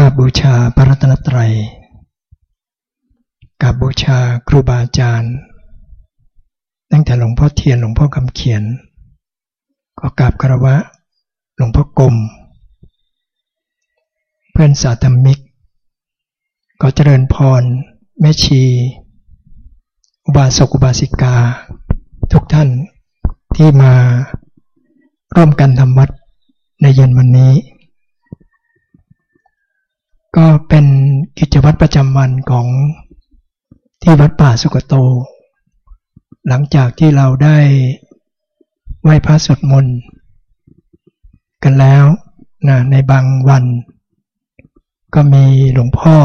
กราบบูชาพระรัตนตรัยกราบบูชาครูบาอาจารย์ ตั้งแต่หลวงพ่อเทียนหลวงพ่อคำเขียน ก็กราบคารวะหลวงพ่อกรมเพื่อนสาธมิก ก็เจริญพร แม่ชี อุบาสกอุบาสิกา ทุกท่านที่มาร่วมกันทำวัดในเย็นวันนี้ ก็เป็นกิจวัตรประจำวันของที่วัดป่าสุกโต หลังจากที่เราได้ไหว้พระสวดมนต์กันแล้วนะในบางวัน ก็มีหลวงพ่อ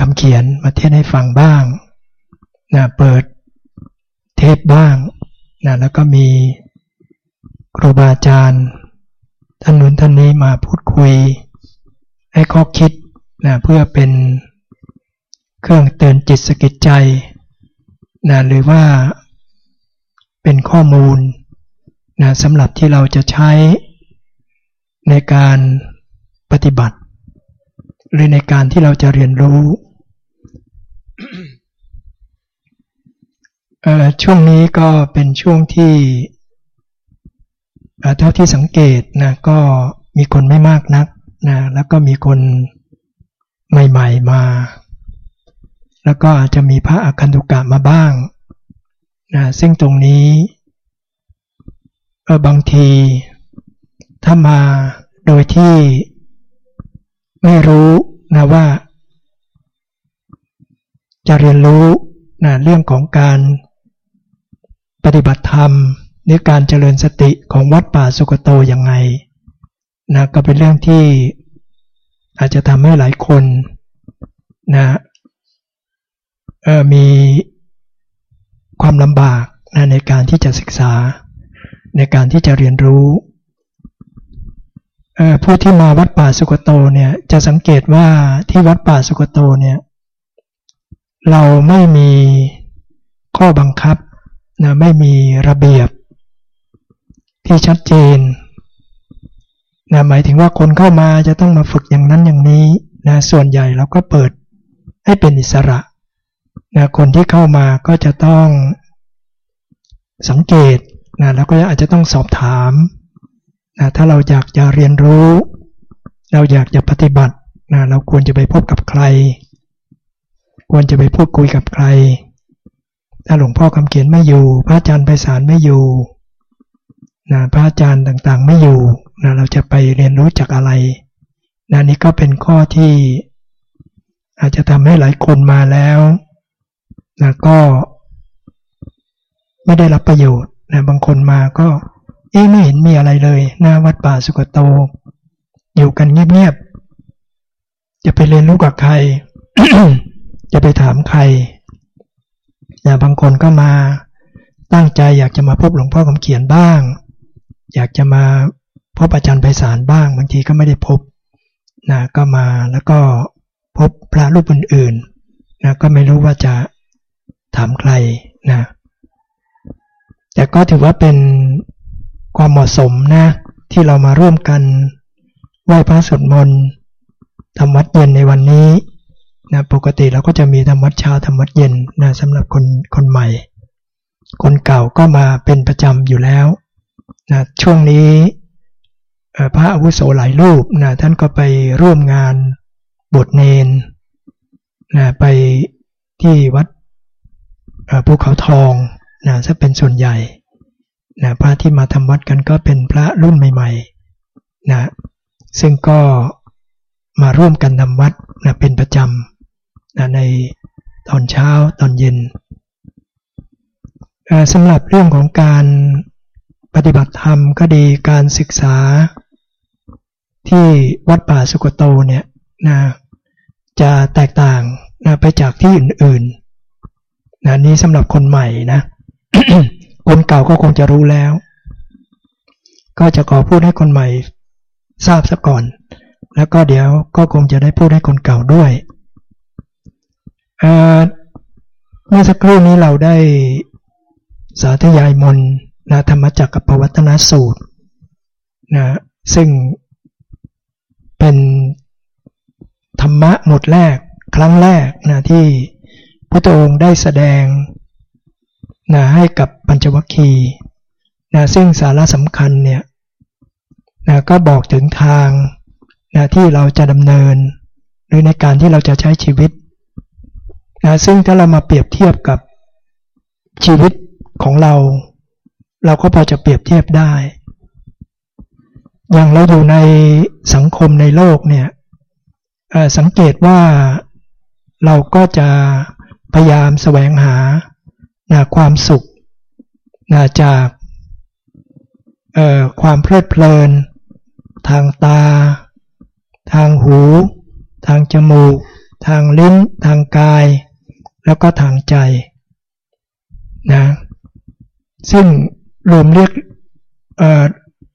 คำเขียนมาเทศให้ฟังบ้างนะเปิดเทศบ้างนะแล้วก็มีครูบาอาจารย์ท่านนู้นท่านนี้มาพูดคุย ให้ข้อคิดนะเพื่อเป็นเครื่องเตือนจิตสกิจใจนะหรือว่าเป็นข้อมูลนะสำหรับที่เราจะใช้ในการปฏิบัติ หรือในการที่เราจะเรียนรู้ช่วงนี้ก็เป็นช่วงที่เท่าที่สังเกตนะก็มีคนไม่มากนัก นะแล้วก็มีคนใหม่ ๆมา แล้วก็อาจจะมีพระอคันตุกะมาบ้างนะซึ่งตรงนี้บางที ถ้ามาโดยที่ไม่รู้นะว่า จะเรียนรู้นะเรื่องของการปฏิบัติธรรมหรือการเจริญสติของวัดป่าสุกโตยังไง นะก็เป็นเรื่องที่อาจจะทำให้หลายคนนะมีความลำบากนะในการที่จะศึกษา ในการที่จะเรียนรู้ผู้ที่มาวัดป่าสุกโตเนี่ยจะสังเกตว่าที่วัดป่าสุกโตเนี่ยเราไม่มีข้อบังคับนะไม่มีระเบียบที่ชัดเจน นะหมายถึงว่าคนเข้ามาจะต้องมาฝึกอย่างนั้นอย่างนี้นะส่วนใหญ่เราก็เปิดให้เป็นอิสระนะคนที่เข้ามาก็จะต้องสังเกตนะแล้วก็อาจจะต้องสอบถามนะถ้าเราอยากจะเรียนรู้ เราอยากจะปฏิบัตินะเราควรจะไปพบกับใคร ควรจะไปพูดคุยกับใคร ถ้าหลวงพ่อคำเขียนไม่อยู่ พระอาจารย์ไพศาลไม่อยู่นะพระอาจารย์ต่างๆ ไม่อยู่ นะเราจะไปเรียนรู้จากอะไรนะนี่ก็เป็นข้อที่อาจจะทำให้หลายคนมาแล้วนะก็ไม่ได้รับประโยชน์นะบางคนมาก็ เอ๊ไม่เห็นมีอะไรเลยนะวัดป่าสุกโต อยู่กันเงียบๆจะไปเรียนรู้กับใคร จะไปถามใครนะบางคนก็มาตั้งใจอยากจะมาพบหลวงพ่อคำเขียนบ้าง อยากจะมา พบอาจารย์ไพศาลบ้าง บางทีก็ไม่ได้พบนะก็มาแล้วก็พบพระรูปอื่นๆนะก็ไม่รู้ว่าจะถามใครนะแต่ก็ถือว่าเป็นความเหมาะสมนะที่เรามาร่วมกันไหว้พระสวดมนต์ทำวัดเย็นในวันนี้นะปกติเราก็จะมีทำวัดเช้าทำวัดเย็นนะสำหรับคนคนใหม่ คนเก่าก็มาเป็นประจำอยู่แล้วนะช่วงนี้ พระอาวุโสหลายรูปนะท่านก็ไปร่วมงานบทเนนนะไปที่วัดภูเขาทองนะจะเป็นส่วนใหญ่นะพระที่มาทำวัดกันก็เป็นพระรุ่นใหม่ๆนะซึ่งก็มาร่วมกันทำวัดนะเป็นประจำนะในตอนเช้าตอนเย็นสำหรับเรื่องของการปฏิบัติธรรมก็ดีการศึกษา ที่วัดป่าสุกโตเนี่ยนะจะแตกต่างนะไปจากที่อื่นๆนะนี้สำหรับคนใหม่นะ คนเก่าก็คงจะรู้แล้ว ก็จะขอพูดให้คนใหม่ทราบซะก่อน แล้วก็เดี๋ยวก็คงจะได้พูดให้คนเก่าด้วยเมื่อสักครู่นี้เราได้สาธยายมนนะธรรมจักรกับปวัตนสูตรนะซึ่ง เป็นธรรมะหมดแรกครั้งแรกนะที่พระองค์ได้แสดงนะให้กับปัญจวัคคีย์นะซึ่งสาระสำคัญเนี่ยนะก็บอกถึงทางนะที่เราจะดำเนิน หรือในการที่เราจะใช้ชีวิตนะซึ่งถ้าเรามาเปรียบเทียบกับชีวิตของเรา เราก็พอจะเปรียบเทียบได้ อย่างเราอยู่ในสังคมในโลกเนี่ยสังเกตว่าเราก็จะพยายามแสวงหานะความสุขนะจากความเพลิดเพลิน ทางตา ทางหู ทางจมูก ทางลิ้น ทางกาย แล้วก็ทางใจนะซึ่งรวมเรียก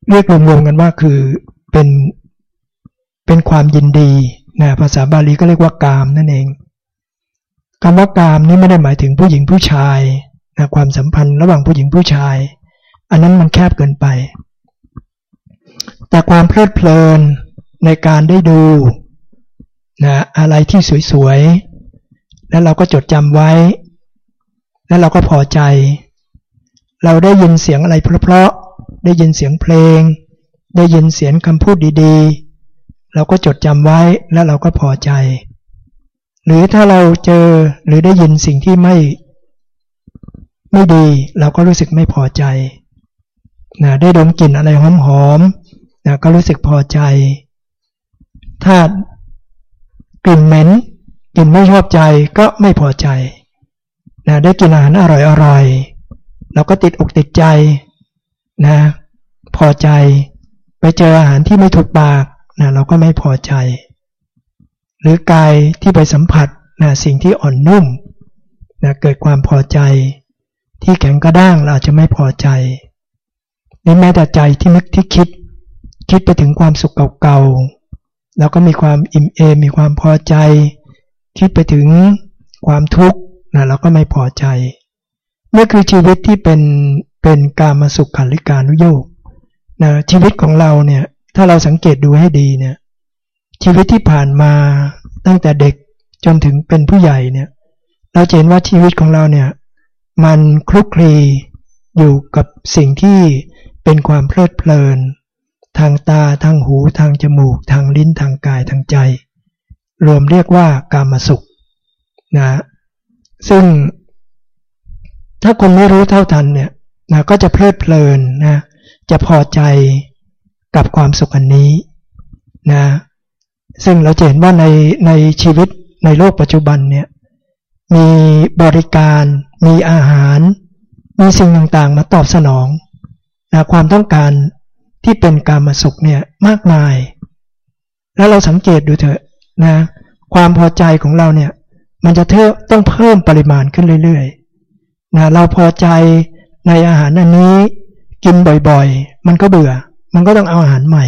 เรียกรวมๆกันว่าคือเป็นเป็นความยินดีนะภาษาบาลีก็เรียกว่ากามนั่นเองคำว่ากามนี่ไม่ได้หมายถึงผู้หญิงผู้ชายนะความสัมพันธ์ระหว่างผู้หญิงผู้ชาย อันนั้นมันแคบเกินไป แต่ความเพลิดเพลินในการได้ดูนะอะไรที่สวยๆ แล้วเราก็จดจำไว้ แล้วเราก็พอใจ เราได้ยินเสียงอะไรเพราะๆ ได้ยินเสียงเพลง ได้ยินเสียงคำพูดดีๆ เราก็จดจำไว้แล้วเราก็พอใจ หรือถ้าเราเจอหรือได้ยินสิ่งที่ไม่ ไม่ดีเราก็รู้สึกไม่พอใจนะได้ดมกลิ่นอะไรหอมๆนะก็รู้สึกพอใจ ถ้ากลิ่นเหม็นกลิ่นไม่ชอบใจก็ไม่พอใจนะได้กินอาหารอร่อยๆเราก็ติดอกติดใจ นะ พอใจไปเจออาหารที่ไม่ถูกปากนะเราก็ไม่พอใจ หรือกายที่ไปสัมผัสนะสิ่งที่อ่อนนุ่มนะเกิดความพอใจ ที่แข็งกระด้างเราอาจจะไม่พอใจนี่แม้แต่ใจที่นึกที่คิด คิดไปถึงความสุขเก่าๆแล้วก็มีความอิ่มเอมมีความพอใจ คิดไปถึงความทุกข์นะเราก็ไม่พอใจนี่คือชีวิตที่เป็น เป็นการมาสุขขันลิการุโยกนะชีวิตของเราเนี่ยถ้าเราสังเกตดูให้ดีเนี่ยชีวิตที่ผ่านมาตั้งแต่เด็กจนถึงเป็นผู้ใหญ่เนี่ยเราเห็นว่าชีวิตของเราเนี่ยมันคลุกคลีอยู่กับสิ่งที่เป็นความเพลิดเพลิน ทางตาทางหูทางจมูก ทางลิ้นทางกายทางใจ รวมเรียกว่ากามสุขนะซึ่งถ้าคนไม่รู้เท่าทันเนี่ย นะก็จะเพลิดเพลินนะจะพอใจกับความสุขอันนี้นะซึ่งเราเห็นว่าในในชีวิตในโลกปัจจุบันเนี่ยมีบริการ มีอาหาร มีสิ่งต่างๆ มาตอบสนองนะความต้องการที่เป็นการมาสุขเนี่ยมากมาย แล้วเราสังเกตดูเถอะนะความพอใจของเราเนี่ยมันจะเทต้องเพิ่มปริมาณขึ้นเรื่อยๆนะเราพอใจ ในอาหารอันนี้กินบ่อยๆ มันก็เบื่อ มันก็ต้องเอาอาหารใหม่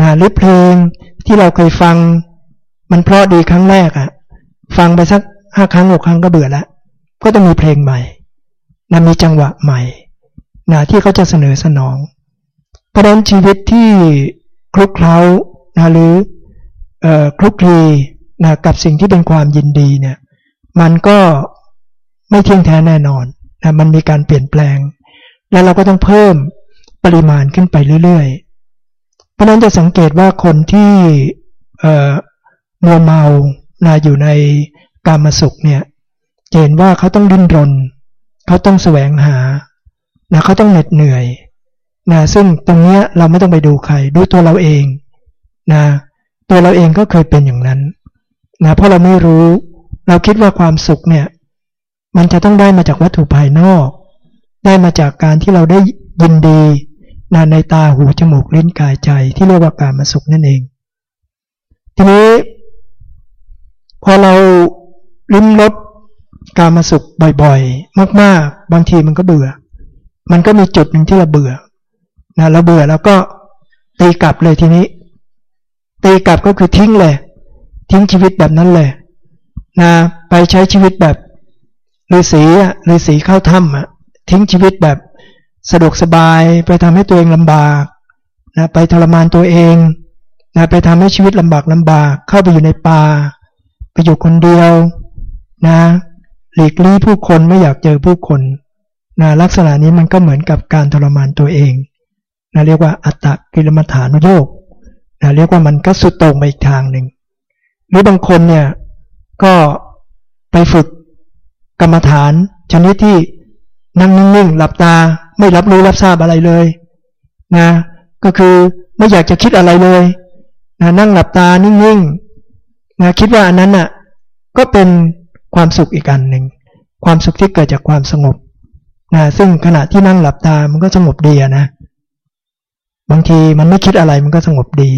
นะหรือเพลงที่เราเคยฟัง มันเพราะดีครั้งแรกอะฟังไปสักห้าครั้งหกครั้งก็เบื่อแล้วก็จะมีเพลงใหม่นะมีจังหวะใหม่นะที่เขาจะเสนอสนอง เพราะนั้นชีวิตที่คลุกเคล้านะหรือคลุกคลีนะกับสิ่งที่เป็นความยินดีเนี่ย มันก็ไม่เที่ยงแท้แน่นอน มันมีการเปลี่ยนแปลง แล้วเราก็ต้องเพิ่มปริมาณขึ้นไปเรื่อยๆ เพราะนั้นจะสังเกตว่าคนที่มัวเมานาอยู่ในกามสุขเนี่ยเห็นว่าเขาต้องดิ้นรน เขาต้องแสวงหานะเขาต้องเหน็ดเหนื่อยนะซึ่งตรงนี้เราไม่ต้องไปดูใคร ดูตัวเราเองนะตัวเราเองก็เคยเป็นอย่างนั้นนะเพราะเราไม่รู้ เราคิดว่าความสุขเนี่ย มันจะต้องได้มาจากวัตถุภายนอก ได้มาจากการที่เราได้ยินดีนในตาหูจมูกลิ้นกายใจที่เรียกว่าการมาสุขนั่นเอง ทีนี้พอเราลิ้มรสการมาสุขบ่อยๆ มากๆ บางทีมันก็เบื่อ มันก็มีจุดหนึ่งที่เราเบื่อนะเราเบื่อแล้วก็ตีกลับเลยทีนี้ ตีกลับก็คือทิ้งเลย ทิ้งชีวิตแบบนั้นเลยนะไปใช้ชีวิตแบบ ฤาษีอะฤาษีเข้าถ้ำอะทิ้งชีวิตแบบสะดวกสบายไปทำให้ตัวเองลำบากนะไปทรมานตัวเองนะไปทำให้ชีวิตลำบากลำบาก เข้าไปอยู่ในป่าไปอยู่คนเดียวนะหลีกลี่ผู้คนไม่อยากเจอผู้คนนะลักษณะนี้มันก็เหมือนกับการทรมานตัวเองนะเรียกว่าอัตตกิลมัฐานุโยกนะเรียกว่ามันก็สุดตรงไปอีกทางหนึ่งหรือบางคนเนี่ยก็ไปฝึก กรรมฐาน ชนิดที่นั่งนิ่งๆหลับตาไม่รับรู้รับทราบอะไรเลยนะก็คือไม่อยากจะคิดอะไรเลยนะนั่งหลับตานิ่งๆนะคิดว่าอันนั้นน่ะก็เป็นความสุขอีกอันหนึ่งความสุขที่เกิดจากความสงบนะซึ่งขณะที่นั่งหลับตามันก็สงบดีนะบางทีมันไม่คิดอะไรมันก็สงบดี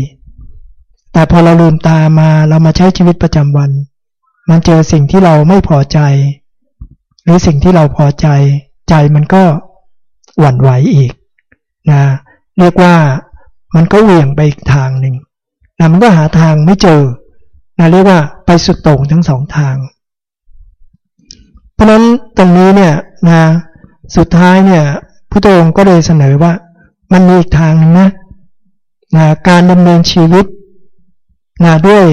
แต่พอเราลืมตามาเรามาใช้ชีวิตประจำวัน มันเจอสิ่งที่เราไม่พอใจ รือสิ่งที่เราพอใจใจมันก็หวั่นไหวอีกนะเรียกว่ามันก็เหวี่ยงไปอีกทางหนึ่งนะมันก็หาทางไม่เจอนะเรียกว่าไปสุดโต่งทั้งสองทาง เพราะนั้นตรงนี้เนี่ยนะสุดท้ายเนี่ยพระองค์ก็เลยเสนอว่ามันมีอีกทางนึงนะนะการดำเนินชีวิตนะด้วย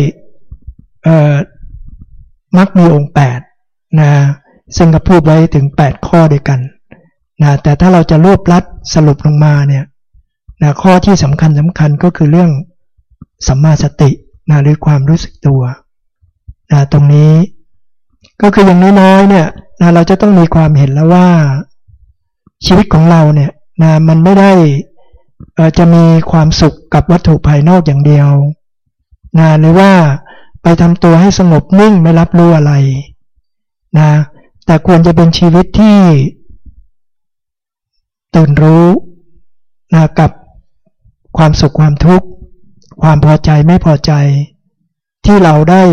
มักมีองค์แปดนะ ซึ่งก็พูดไว้ถึงแปดข้อด้วยกันนะแต่ถ้าเราจะรวบลัดสรุปลงมาเนี่ยนะข้อที่สำคัญสำคัญก็คือเรื่องสัมมาสตินะหรือความรู้สึกตัวนะตรงนี้ก็คืออย่างน้อยๆเนี่ยนะเราจะต้องมีความเห็นแล้วว่าชีวิตของเราเนี่ยนะมันไม่ได้จะมีความสุขกับวัตถุภายนอกอย่างเดียวนะหรือว่าไปทำตัวให้สงบนิ่งไม่รับรู้อะไรนะ แต่ควรจะเป็นชีวิตที่ ตื่นรู้นะกับความสุขความทุกข์ ความพอใจไม่พอใจ ที่เราได้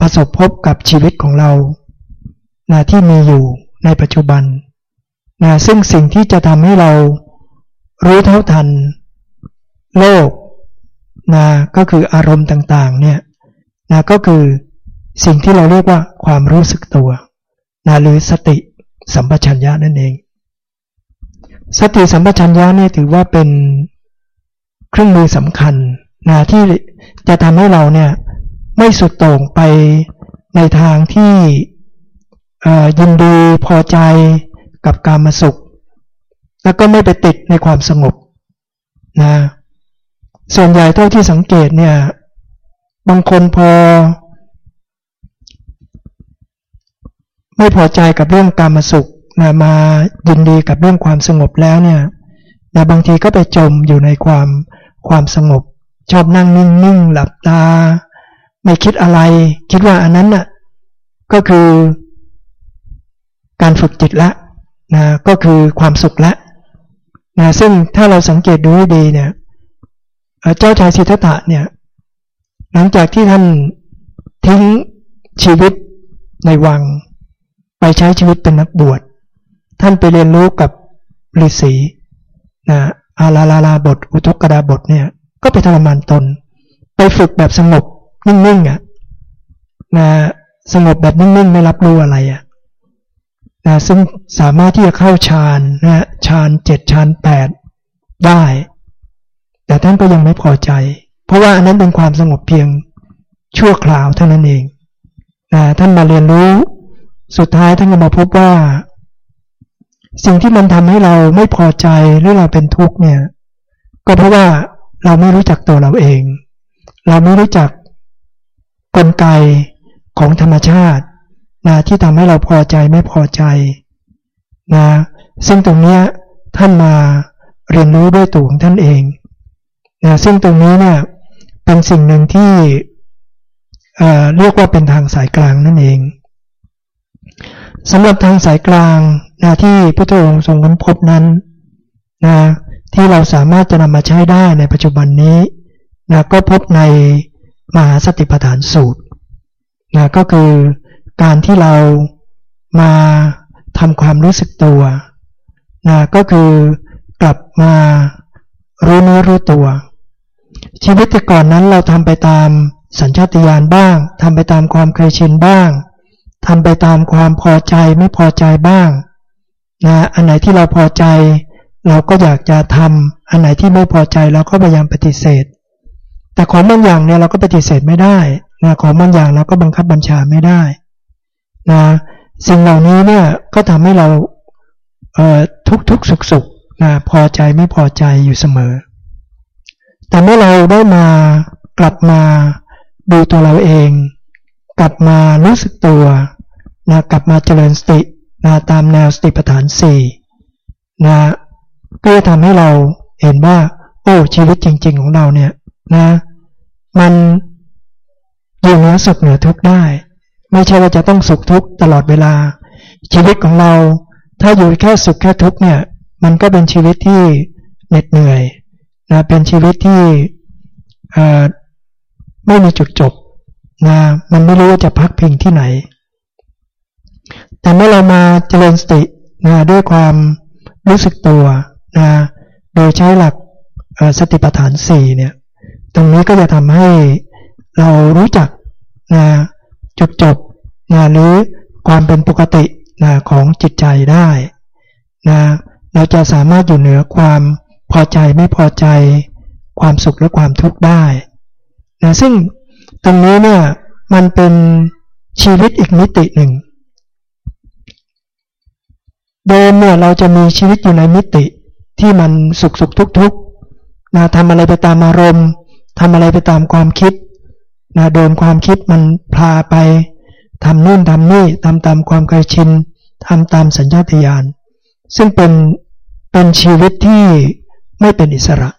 ประสบพบกับชีวิตของเรานะที่มีอยู่ในปัจจุบันนะซึ่งสิ่งที่จะทำให้เรารู้เท่าทัน โลกนะก็คืออารมณ์ต่างๆเนี่ยนะก็คือสิ่งที่เราเรียกว่าความรู้สึกตัว นะหรือสติสัมปชัญญะนั่นเอง สติสัมปชัญญะเนี่ยถือว่าเป็นเครื่องมือสำคัญนะที่จะทำให้เราเนี่ยไม่สุดโต่งไปในทางที่ยินดีพอใจกับการมาสุข แล้วก็ไม่ไปติดในความสงบนะส่วนใหญ่เท่าที่สังเกตเนี่ย บางคนพอ ไม่พอใจกับเรื่องการมาสุขนะมายินดีกับเรื่องความสงบแล้วเนี่ยนะบางทีก็ไปจมอยู่ในความความสงบ ชอบนั่งนิ่งๆหลับตา ไม่คิดอะไร คิดว่าอันนั้นน่ะก็คือการฝึกจิตละนะก็คือความสุขละนะซึ่งถ้าเราสังเกตดูให้ดีเนี่ยเจ้าชายสิทธัตถะเนี่ยหลังจากที่ท่านทิ้งชีวิตในวัง ไปใช้ชีวิตเป็นนักบวช ท่านไปเรียนรู้กับฤาษีนะอาลาลาลาบท อุทกดาบทเนี่ย ก็ไปทรมานตน ไปฝึกแบบสงบนิ่งๆอะนะสงบแบบนิ่งๆไม่รับรู้อะไรอะนะซึ่งสามารถที่จะเข้าฌานนะฌานเจ็ดฌานแปดได้ แต่ท่านก็ยังไม่พอใจ เพราะว่าอันนั้นเป็นความสงบเพียงชั่วคราวเท่านั้นเองนะท่านมาเรียนรู้ สุดท้ายท่านก็มาพบว่า สิ่งที่มันทำให้เราไม่พอใจหรือเราเป็นทุกข์เนี่ย ก็เพราะว่าเราไม่รู้จักตัวเราเอง เราไม่รู้จักกลไกของธรรมชาตินะที่ทำให้เราพอใจไม่พอใจนะซึ่งตรงนี้ท่านมาเรียนรู้ด้วยตัวของท่านเองนะซึ่งตรงนี้เนี่ยเป็นสิ่งหนึ่งที่เเรียกว่าเป็นทางสายกลางนั่นเอง สำหรับทางสายกลางนะที่พระองค์ทรงค้นพบนั้นนะที่เราสามารถจะนำมาใช้ได้ในปัจจุบันนี้นะก็พบในมหาสติปัฏฐานสูตรนะก็คือการที่เรามาทำความรู้สึกตัวนะก็คือกลับมารู้เนื้อรู้ตัว ชีวิตแต่ก่อนนั้นเราทำไปตามสัญชาตญาณบ้างทำไปตามความเคยชินบ้าง ทำไปตามความพอใจไม่พอใจบ้างนะอันไหนที่เราพอใจ เราก็อยากจะทำอันไหนที่ไม่พอใจเราก็พยายามปฏิเสธ แต่ของบางอย่างเนี่ยเราก็ปฏิเสธไม่ได้นะของบางอย่างเราก็บังคับบัญชาไม่ได้นะสิ่งเหล่านี้เนี่ยก็ทำให้เราเทุกทุกสุขสุขนะพอใจไม่พอใจอยู่เสมอ แต่เมื่อเราได้มากลับมาดูตัวเราเอง กลับมารู้สึกตัวนะกลับมาเจริญสตินะตามแนวสติปัฏฐานสี่นะก็จะทำให้เราเห็นว่า โอ้ชีวิตจริง ๆ ของเราเนี่ยนะมันอยู่เหนือสุขเหนือทุกข์ได้ ไม่ใช่ว่าจะต้องสุขทุกข์ตลอดเวลา ชีวิตของเราถ้าอยู่แค่สุขแค่ทุกข์เนี่ย มันก็เป็นชีวิตที่เหน็ดเหนื่อยนะเป็นชีวิตที่ไม่มีจุดจบ นะมันไม่รู้ว่าจะพักพิงที่ไหน แต่เมื่อเรามาเจริญสตินะด้วยความรู้สึกตัวนะโดยใช้หลักสติปัฏฐานสี่เนี่ยตรงนี้ก็จะทำให้เรารู้จักนะจุดจบนะหรือความเป็นปกตินะของจิตใจได้นะเราจะสามารถอยู่เหนือความพอใจไม่พอใจ ความสุขและความทุกข์ได้นะซึ่ง ตรงนี้เนี่ยมันเป็นชีวิตอีกมิติหนึ่ง เดิมเนี่ยเราจะมีชีวิตอยู่ในมิติที่มันสุขสุขทุกทุกนะทำอะไรไปตามอารมณ์ทำอะไรไปตามความคิดนะโดนความคิดมันพาไปทำนู่นทำนี่ทำตามความเคยชินทำตามสัญญาตญาณซึ่งเป็นเป็นชีวิตที่ไม่เป็นอิสระ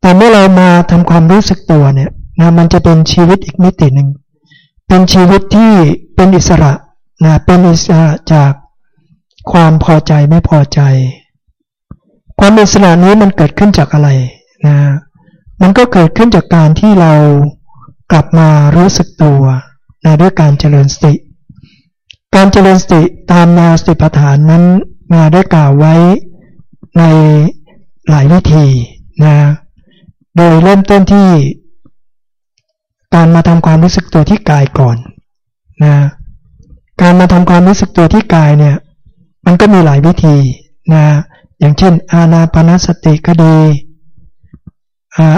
แต่เมื่อเรามาทำความรู้สึกตัวเนี่ย นะมันจะเป็นชีวิตอีกมิติหนึ่งเป็นชีวิตที่เป็นอิสระนะเป็นอิสระจากความพอใจไม่พอใจ ความอิสระนี้มันเกิดขึ้นจากอะไรนะมันก็เกิดขึ้นจากการที่เรากลับมารู้สึกตัวนะด้วยการเจริญสติ การเจริญสติตามแนวสติปัฏฐานนั้นมาได้กล่าวไว้ในหลายวิธีนะโดยเริ่มต้นที่ การมาทำความรู้สึกตัวที่กายก่อนนะการมาทำความรู้สึกตัวที่กายเนี่ย มันก็มีหลายวิธีนะอย่างเช่น อาณาปณสติก็ดี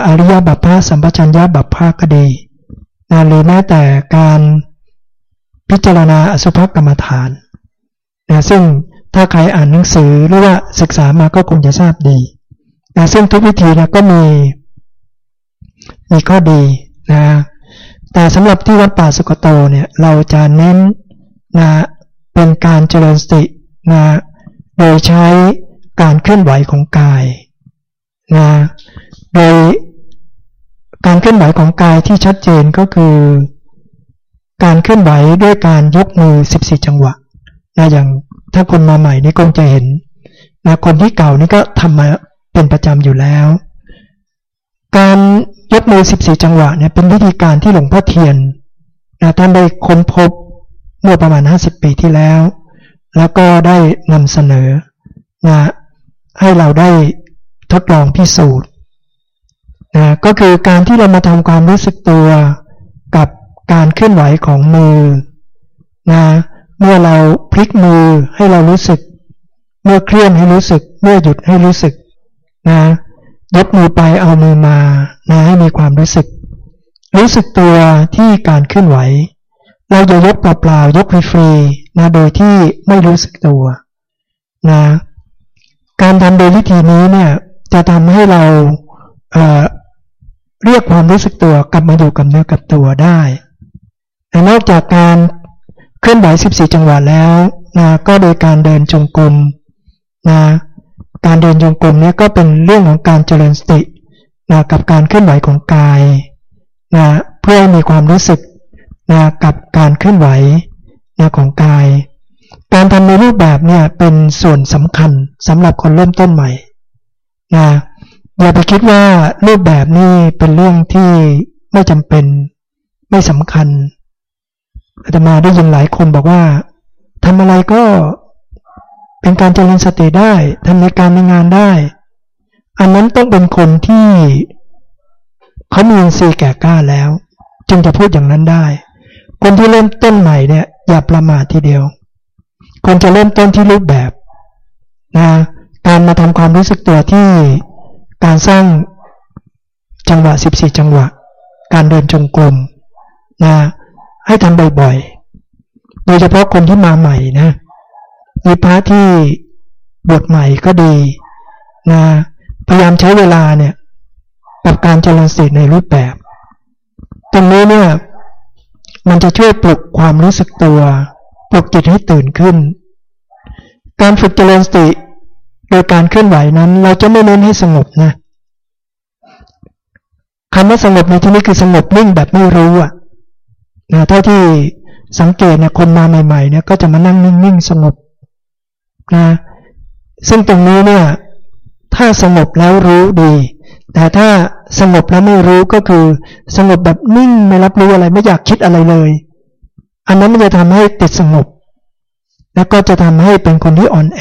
อริยบัพพาสัมปชัญญะบัพพาก็ดีนะหรือแม้แต่การพิจารณาอสุภกรรมฐานนะซึ่งถ้าใครอ่านหนังสือหรือว่าศึกษามาก็คงจะทราบดีนะซึ่งทุกวิธีนะก็มีมีข้อดีนะ แต่สำหรับที่วัดป่าสุกโตเนี่ยเราจะเน้นนะเป็นการเจริญสตินะโดยใช้การเคลื่อนไหวของกายนะโดยการเคลื่อนไหวของกายที่ชัดเจนก็คือ การเคลื่อนไหวด้วยการยกมือ 14 จังหวะนะอย่างถ้าคนมาใหม่นี่คงจะเห็นนะคนที่เก่านี่ก็ทำมาเป็นประจำอยู่แล้ว การ ยกมือ 14 จังหวะเนี่ยเป็นวิธีการที่หลวงพ่อเทียนนะท่านได้ค้นพบเมื่อประมาณ 50 ปีที่แล้ว แล้วก็ได้นำเสนอนะให้เราได้ทดลองพิสูจน์นะก็คือการที่เรามาทำความรู้สึกตัวกับการเคลื่อนไหวของมือนะเมื่อเราพลิกมือให้เรารู้สึก เมื่อเคลื่อนให้รู้สึก เมื่อหยุดให้รู้สึกนะ ยกมือไปเอามือมานะให้มีความรู้สึก รู้สึกตัวที่การเคลื่อนไหว เราจะยกเปล่าๆยกฟรีๆนะโดยที่ไม่รู้สึกตัวนะการทำโดยวิธีนี้เนี่ยจะทำให้เราเเรียกความรู้สึกตัวกลับมาอยู่กับเนื้อกับตัวได้แต่นอกจากการเคลื่อนไหว 14 จังหวะแล้วนะก็โดยการเดินจงกรมนะ การเดินจงกรมนี้ก็เป็นเรื่องของการเจริญสตินะกับการเคลื่อนไหวของกายนะเพื่อให้มีความรู้สึกนะกับการเคลื่อนไหวนะของกาย การทำในรูปแบบเนี่ยเป็นส่วนสำคัญสำหรับคนเริ่มต้นใหม่นะอย่าไปคิดว่ารูปแบบนี้เป็นเรื่องที่ไม่จำเป็นไม่สำคัญอาตมาได้ยินหลายคนบอกว่าทำอะไรก็ เป็นการเจริญสติได้ทำในการในงานได้ อันนั้นต้องเป็นคนที่เขามีอินทรีย์แก่กล้าแล้ว จึงจะพูดอย่างนั้นได้ คนที่เริ่มต้นใหม่เนี่ยอย่าประมาททีเดียวคนจะเริ่มต้นที่รูปแบบนะการมาทำความรู้สึกตัวที่การสร้างจังหวะสิบสี่จังหวะ การเดินจงกรมนะให้ทำบ่อยๆ โดยเฉพาะคนที่มาใหม่นะ มีพระที่บทใหม่ก็ดีนะพยายามใช้เวลาเนี่ยกับการเจริญสติในรูปแบบ ตรงนี้เนี่ยมันจะช่วยปลุกความรู้สึกตัว ปลุกจิตให้ตื่นขึ้น การฝึกเจริญสติ โดยการเคลื่อนไหวนั้น เราจะไม่เน้นให้สงบนะคำว่าสงบในที่นี้คือสงบนิ่งแบบไม่รู้อะนะเท่าที่สังเกตเนี่ยคนมาใหม่ๆเนี่ยก็จะมานั่งนิ่งๆสงบ นะซึ่งตรงนี้เนี่ยถ้าสงบแล้วรู้ดี แต่ถ้าสงบแล้วไม่รู้ก็คือ สงบแบบนิ่งไม่รับรู้อะไรไม่อยากคิดอะไรเลย อันนั้นมันจะทำให้ติดสงบ แล้วก็จะทำให้เป็นคนที่อ่อนแอ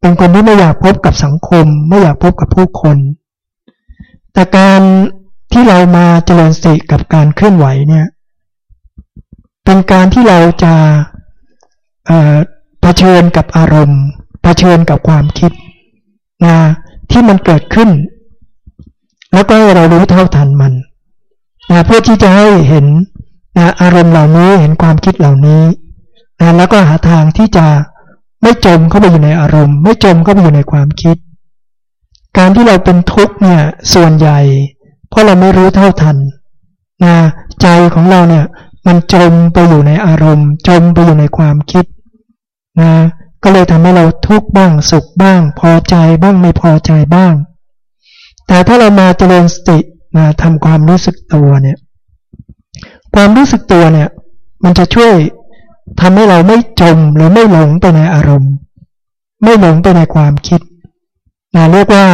เป็นคนที่ไม่อยากพบกับสังคม ไม่อยากพบกับผู้คน แต่การที่เรามาเจริญสติกับการเคลื่อนไหวเนี่ย เป็นการที่เราจะ เผชิญกับอารมณ์เผชิญกับความคิดนะที่มันเกิดขึ้น แล้วก็เรารู้เท่าทันมันนะเพื่อที่จะให้เห็นนะอารมณ์เหล่านี้เห็นความคิดเหล่านี้นะแล้วก็หาทางที่จะไม่จมเข้าไปอยู่ในอารมณ์ ไม่จมเข้าไปอยู่ในความคิด การที่เราเป็นทุกข์เนี่ยส่วนใหญ่ เพราะเราไม่รู้เท่าทันนะใจของเราเนี่ยมันจมไปอยู่ในอารมณ์ จมไปอยู่ในความคิด นะก็เลยทำให้เราทุกข์บ้างสุขบ้าง พอใจบ้างไม่พอใจบ้าง แต่ถ้าเรามาเจริญสตินะทำความรู้สึกตัวเนี่ย ความรู้สึกตัวเนี่ย มันจะช่วยทำให้เราไม่จมหรือไม่หลงไปในอารมณ์ ไม่หลงไปในความคิดนะเรียกว่า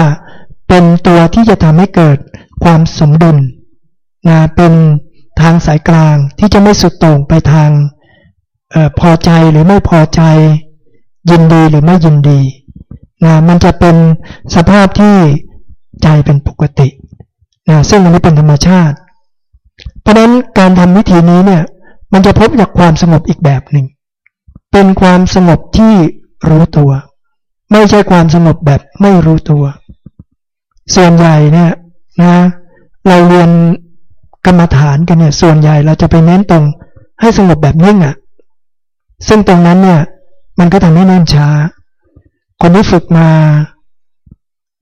เป็นตัวที่จะทำให้เกิดความสมดุลนะเป็นทางสายกลางที่จะไม่สุดโต่งไปทาง ออพอใจหรือไม่พอใจ ยินดีหรือไม่ยินดีนะมันจะเป็นสภาพที่ใจเป็นปกตินะซึ่งอันนี้เป็นธรรมชาติ เพราะนั้นการทำวิธีนี้เนี่ย มันจะพบจากความสงบอีกแบบหนึ่ง เป็นความสงบที่รู้ตัว ไม่ใช่ความสงบแบบไม่รู้ตัว ส่วนใหญ่เนี่ยนะเราเรียนกรรมฐานกันเนี่ย ส่วนใหญ่เราจะไปเน้นตรงให้สงบแบบนิ่งอะ่ะ ซึ่งตรงนั้นเนี่ย มันก็ทำให้เนิ่นช้า คนที่ฝึกมา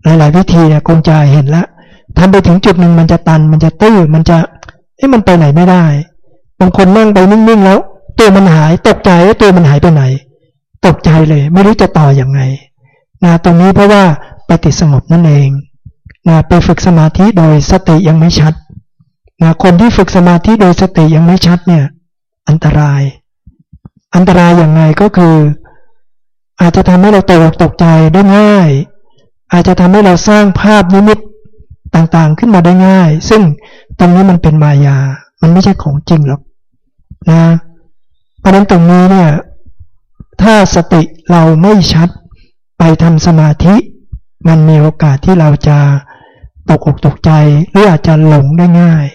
หลาย ๆ วิธีเนี่ยคงจะเห็นแล้วทำไปถึงจุดหนึ่งมันจะตัน มันจะตื้อมันจะเอ้มันไปไหนไม่ได้ บางคนนั่งไปนิ่ง ๆ แล้ว ตัวมันหายตกใจว่าตัวมันหายไปไหน ตกใจเลย ไม่รู้จะต่ออยังไงนะตรงนี้เพราะว่าไปติดสงบนั่นเองนะไปฝึกสมาธิโดยสติยังไม่ชัดนะคนที่ฝึกสมาธิโดยสติยังไม่ชัดเนี่ย อันตราย อันตรายอย่างไงก็คือ อาจจะทำให้เราตกตกใจได้ง่าย อาจจะทำให้เราสร้างภาพนิมิตต่างๆขึ้นมาได้ง่าย ซึ่งตรงนี้มันเป็นมายา มันไม่ใช่ของจริงหรอกนะเพราะนั้นตรงนี้เนี่ยถ้าสติเราไม่ชัดไปทำสมาธิ มันมีโอกาสที่เราจะตกอกตกใจ หรืออาจจะหลงได้ง่าย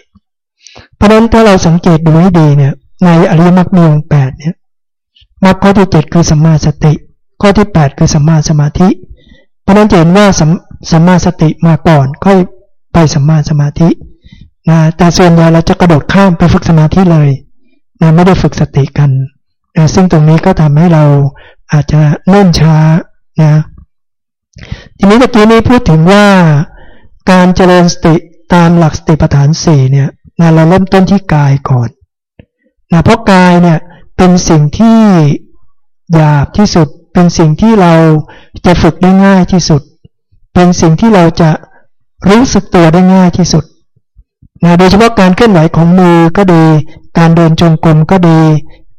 เพราะนั้นถ้าเราสังเกตดูให้ดีเนี่ยในอริยมรรคมีองค์แปดเนี่ย มรรคข้อที่เจ็ดคือสัมมาสติ ข้อที่แปดคือสัมมาสมาธิ เพราะนั้นจะเห็นว่าสัมมาสติมาก่อนค่อยไปสัมมาสมาธินะแต่ส่วนใหญ่เราจะกระโดดข้ามไปฝึกสมาธิเลยนะไม่ได้ฝึกสติกันนะซึ่งตรงนี้ก็ทำให้เราอาจจะเนิ่นช้านะทีนี้เมื่อกี้นี้พูดถึงว่าการเจริญสติตามหลักสติปัฏฐานสี่เนี่ยนะเราเริ่มต้นที่กายก่อนนะเพราะกายเนี่ย เป็นสิ่งที่หยาบที่สุด เป็นสิ่งที่เราจะฝึกได้ง่ายที่สุด เป็นสิ่งที่เราจะรู้สึกตัวได้ง่ายที่สุดนะโดยเฉพาะการเคลื่อนไหวของมือก็ดี การเดินจงกรมก็ดี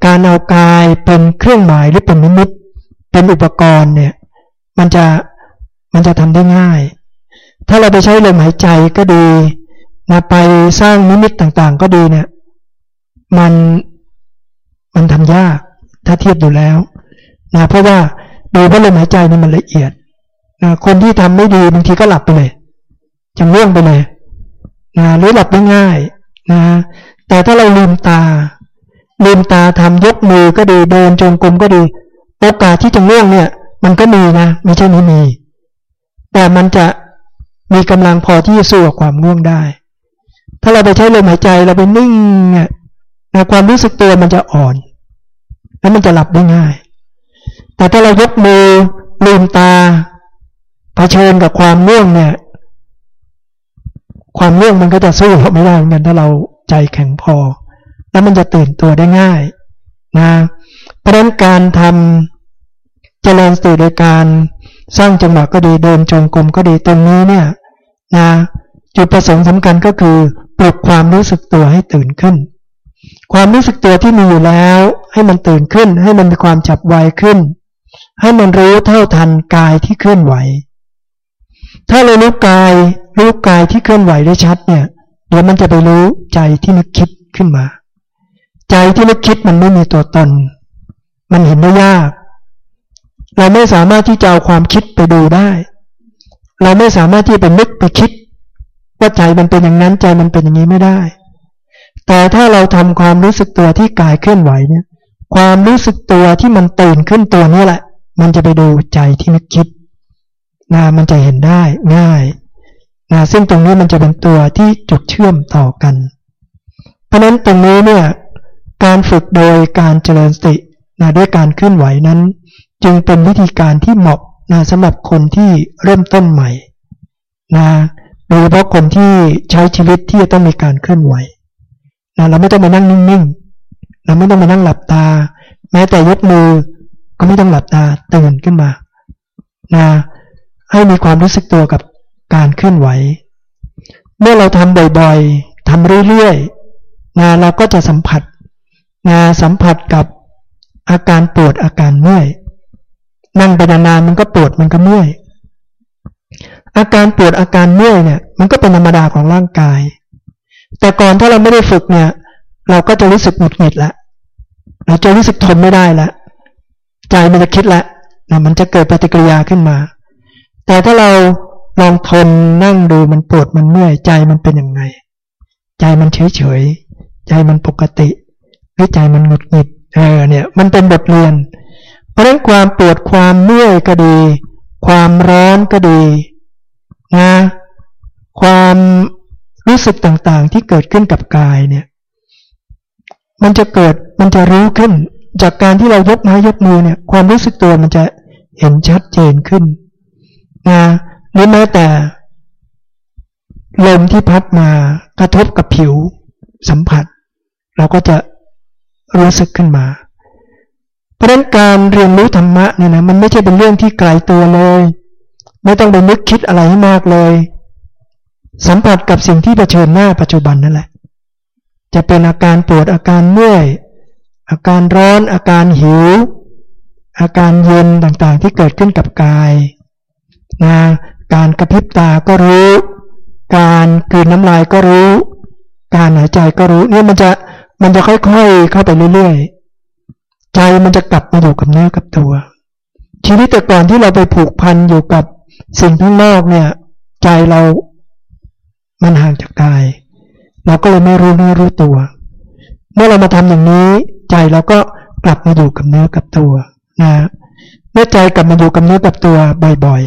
การเอากายเป็นเครื่องหมายหรือเป็นนิมิตเป็นอุปกรณ์เนี่ยมันจะมันจะทำได้ง่าย ถ้าเราไปใช้ลมหายใจก็ดีนะไปสร้างนิมิตต่างๆ ก็ดีเนี่ยมัน มันทำยาก ถ้าเทียบดูแล้วนะเพราะว่าดูพระลมหายใจนี่มันละเอียดนะคนที่ทำไม่ดีบางทีก็หลับไปเลยจะง่วงไปเลยนะหรือหลับได้ง่ายนะแต่ถ้าเราลืมตา ลืมตาทำยกมือก็ดีเดินจงกรมก็ดีโอกาสที่จะง่วงเนี่ย มันก็มีนะไม่ใช่ไม่มี แต่มันจะมีกำลังพอที่จะสู้กับความง่วงได้ ถ้าเราไปใช้ลมหายใจเราไปนิ่งเนี่ความรู้สึกตัวมันจะอ่อน แล้วมันจะหลับได้ง่าย แต่ถ้าเรายกมือลืมตาเผชิญกับความง่วงเนี่ย ความง่วงมันก็จะสู้เราไม่ได้เหมือนกันถ้าเราใจแข็งพอ แล้วมันจะตื่นตัวได้ง่ายนะเพราะนั้นการทำเจริญสติโดยการสร้างจังหวะก็ดีเดินจงกรมก็ดีตรงนี้เนี่ยนะจุดประสงค์สำคัญก็คือปลุกความรู้สึกตัวให้ตื่นขึ้น ความรู้สึกตัวที่มีอยู่แล้ว ให้มันตื่นขึ้น ให้มันมีความฉับไวขึ้น ให้มันรู้เท่าทันกายที่เคลื่อนไหว ถ้าเรารู้กายรู้กายที่เคลื่อนไหวได้ชัดเนี่ยเดี๋ยวมันจะไปรู้ใจที่นึกคิดขึ้นมา ใจที่นึกคิดมันไม่มีตัวตน มันเห็นได้ยาก เราไม่สามารถที่จะเอาความคิดไปดูได้ เราไม่สามารถที่ไปนึกไปคิด ว่าใจมันเป็นอย่างนั้นใจมันเป็นอย่างนี้ไม่ได้ แต่ถ้าเราทำความรู้สึกตัวที่กายเคลื่อนไหวเนี่ย ความรู้สึกตัวที่มันตื่นขึ้นตัวนี้แหละ มันจะไปดูใจที่นึกคิดนะมันจะเห็นได้ง่ายนะซึ่งตรงนี้มันจะเป็นตัวที่จุดเชื่อมต่อกัน เพราะนั้นตรงนี้เนี่ยการฝึกโดยการเจริญสตินะด้วยการเคลื่อนไหวนั้น จึงเป็นวิธีการที่เหมาะนะสำหรับคนที่เริ่มต้นใหม่นะโดยเฉพาะคนที่ใช้ชีวิตที่จะต้องมีการเคลื่อนไหว นะเราไม่ต้องมานั่งนิ่งๆ เราไม่ต้องมานั่งหลับตา แม้แต่ยกมือก็ไม่ต้องหลับตาตื่นขึ้นมานะให้มีความรู้สึกตัวกับการเคลื่อนไหว เมื่อเราทำบ่อยๆทำเรื่อยๆนะเราก็จะสัมผัสนะสัมผัสกับอาการปวดอาการเมื่อยนั่งไปนานๆมันก็ปวดมันก็เมื่อยอาการปวดอาการเมื่อยเนี่ย มันก็เป็นธรรมดาของร่างกาย แต่ก่อนถ้าเราไม่ได้ฝึกเนี่ย เราก็จะรู้สึกหงุดหงิดละเราจะรู้สึกทนไม่ได้ละใจมันจะคิดละนะมันจะเกิดปฏิกิริยาขึ้นมา แต่ถ้าเราลองทนนั่งดูมันปวดมันเมื่อยใจมันเป็นยังไง ใจมันเฉยเฉยใจมันปกติหรือใจมันหงุดหงิดเออเนี่ยมันเป็นบทเรียน เพราะนั้นความปวดความเมื่อยก็ดี ความร้อนก็ดีนะความ รู้สึกต่างๆที่เกิดขึ้นกับกายเนี่ยมันจะเกิดมันจะรู้ขึ้น จากการที่เรายกไม้ยกมือเนี่ย ความรู้สึกตัวมันจะเห็นชัดเจนขึ้นนะหรือแม้แต่ลมที่พัดมากระทบกับผิวสัมผัส เราก็จะรู้สึกขึ้นมา เพราะฉะนั้นการเรียนรู้ธรรมะเนี่ยนะมันไม่ใช่เป็นเรื่องที่ไกลตัวเลย ไม่ต้องไปนึกคิดอะไรให้มากเลย สัมผัสกับสิ่งที่เผชิญหน้าปัจจุบันนั่นแหละ จะเป็นอาการปวดอาการเมื่อย อาการร้อน อาการหิว อาการเย็นต่างๆที่เกิดขึ้นกับกายนะการกระพริบตาก็รู้ การกลืนน้ำลายก็รู้ การหายใจก็รู้เนี่ยมันจะมันจะค่อยๆ เข้าไปเรื่อยๆ ใจมันจะกลับมาอยู่กับเนื้อกับตัว ชีวิตแต่ก่อนที่เราไปผูกพันอยู่กับสิ่งข้างนอกเนี่ย ใจเรา มันห่างจากกาย เราก็เลยไม่รู้เนื้อรู้ตัว เมื่อเรามาทำอย่างนี้ ใจเราก็กลับมาอยู่กับเนื้อกับตัวนะเมื่อใจกลับมาอยู่กับเนื้อกับตัวบ่อย